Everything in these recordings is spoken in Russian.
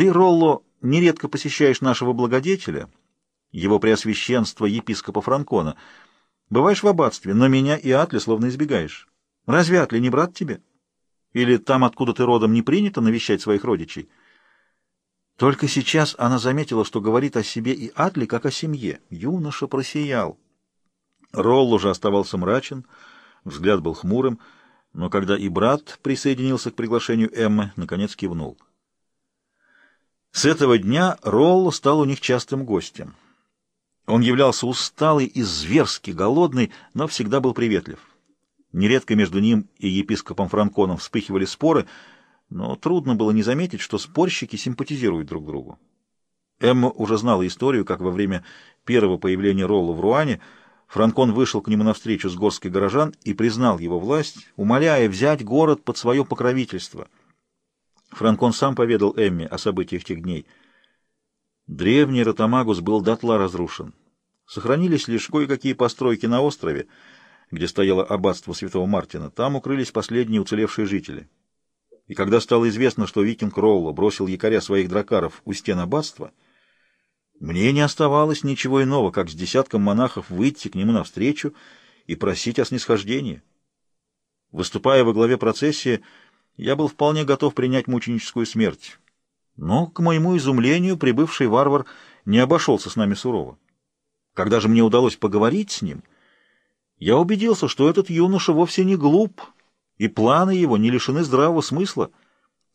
Ты, Ролло, нередко посещаешь нашего благодетеля, его преосвященство епископа Франкона. Бываешь в аббатстве, но меня и Атли словно избегаешь. Разве Атли не брат тебе? Или там, откуда ты родом, не принято навещать своих родичей? Только сейчас она заметила, что говорит о себе и Атли, как о семье. Юноша просиял. Ролл уже оставался мрачен, взгляд был хмурым, но когда и брат присоединился к приглашению Эммы, наконец кивнул. С этого дня Ролл стал у них частым гостем. Он являлся усталый и зверски голодный, но всегда был приветлив. Нередко между ним и епископом Франконом вспыхивали споры, но трудно было не заметить, что спорщики симпатизируют друг другу. Эмма уже знала историю, как во время первого появления Ролла в Руане Франкон вышел к нему навстречу с горской горожан и признал его власть, умоляя взять город под свое покровительство — Франкон сам поведал Эмме о событиях тех дней. Древний Ротамагус был дотла разрушен. Сохранились лишь кое-какие постройки на острове, где стояло аббатство святого Мартина. Там укрылись последние уцелевшие жители. И когда стало известно, что викинг Ролло бросил якоря своих дракаров у стен аббатства, мне не оставалось ничего иного, как с десятком монахов выйти к нему навстречу и просить о снисхождении. Выступая во главе процессии, я был вполне готов принять мученическую смерть. Но, к моему изумлению, прибывший варвар не обошелся с нами сурово. Когда же мне удалось поговорить с ним, я убедился, что этот юноша вовсе не глуп, и планы его не лишены здравого смысла.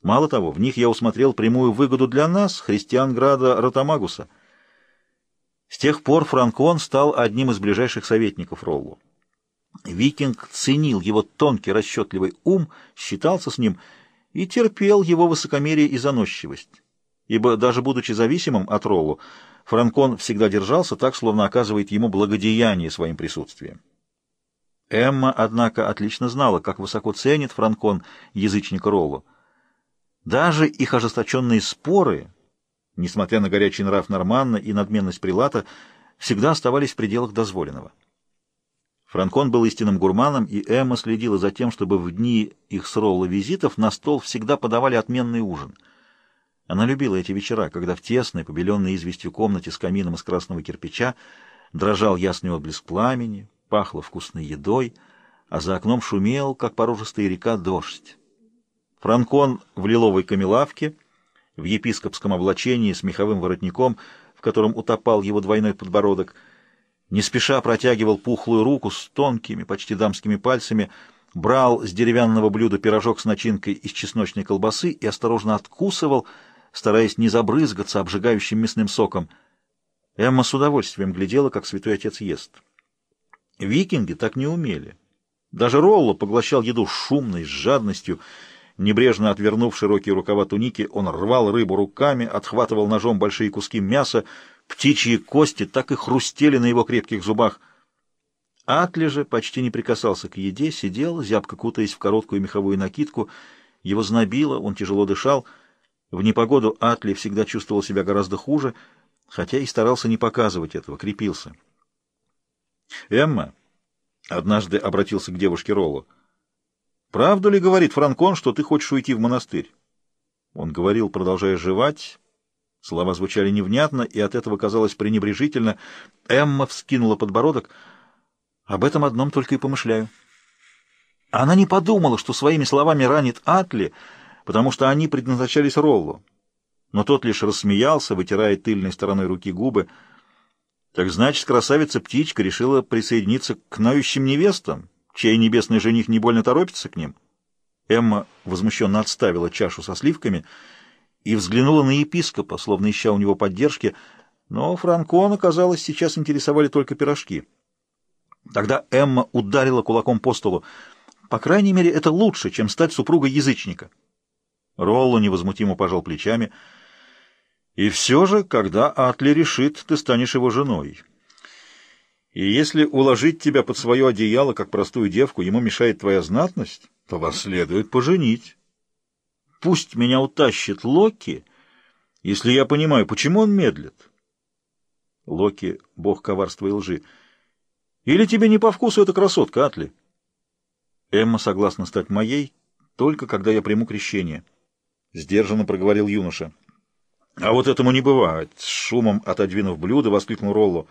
Мало того, в них я усмотрел прямую выгоду для нас, христиан Града Ротамагуса. С тех пор Франкон стал одним из ближайших советников Роллу. Викинг ценил его тонкий расчетливый ум, считался с ним и терпел его высокомерие и заносчивость. Ибо даже будучи зависимым от Роллу, Франкон всегда держался так, словно оказывает ему благодеяние своим присутствием. Эмма, однако, отлично знала, как высоко ценит Франкон язычника Роллу. Даже их ожесточенные споры, несмотря на горячий нрав Норманна и надменность Прилата, всегда оставались в пределах дозволенного. Франкон был истинным гурманом, и Эмма следила за тем, чтобы в дни их с Ролла визитов на стол всегда подавали отменный ужин. Она любила эти вечера, когда в тесной, побеленной известью комнате с камином из красного кирпича дрожал ясный отблеск пламени, пахло вкусной едой, а за окном шумел, как порожистая река, дождь. Франкон в лиловой камелавке, в епископском облачении с меховым воротником, в котором утопал его двойной подбородок — не спеша протягивал пухлую руку с тонкими, почти дамскими пальцами, брал с деревянного блюда пирожок с начинкой из чесночной колбасы и осторожно откусывал, стараясь не забрызгаться обжигающим мясным соком. Эмма с удовольствием глядела, как святой отец ест. Викинги так не умели. Даже Ролло поглощал еду шумной, с жадностью. Небрежно отвернув широкие рукава туники, он рвал рыбу руками, отхватывал ножом большие куски мяса, Птичьи кости так и хрустели на его крепких зубах. Атли же почти не прикасался к еде, сидел, зябко кутаясь в короткую меховую накидку. Его знобило, он тяжело дышал. В непогоду Атли всегда чувствовал себя гораздо хуже, хотя и старался не показывать этого, крепился. «Эмма», — однажды обратился к девушке Ролло, — «правду ли говорит Франкон, что ты хочешь уйти в монастырь?» Он говорил, продолжая жевать, Слова звучали невнятно, и от этого казалось пренебрежительно. Эмма вскинула подбородок. Об этом одном только и помышляю. Она не подумала, что своими словами ранит Атли, потому что они предназначались Роллу. Но тот лишь рассмеялся, вытирая тыльной стороной руки губы. Так значит, красавица-птичка решила присоединиться к нающим невестам, чей небесный жених не больно торопится к ним. Эмма возмущенно отставила чашу со сливками — и взглянула на епископа, словно ища у него поддержки, но Франкона, казалось, сейчас интересовали только пирожки. Тогда Эмма ударила кулаком по столу. «По крайней мере, это лучше, чем стать супругой язычника». Ролло невозмутимо пожал плечами. «И все же, когда Атли решит, ты станешь его женой. И если уложить тебя под свое одеяло, как простую девку, ему мешает твоя знатность, то вас следует поженить». Пусть меня утащит Локи, если я понимаю, почему он медлит. Локи — бог коварства и лжи. Или тебе не по вкусу эта красотка, Атли? Эмма согласна стать моей, только когда я приму крещение. Сдержанно проговорил юноша. А вот этому не бывает. С шумом отодвинув блюдо, воскликнул Ролло.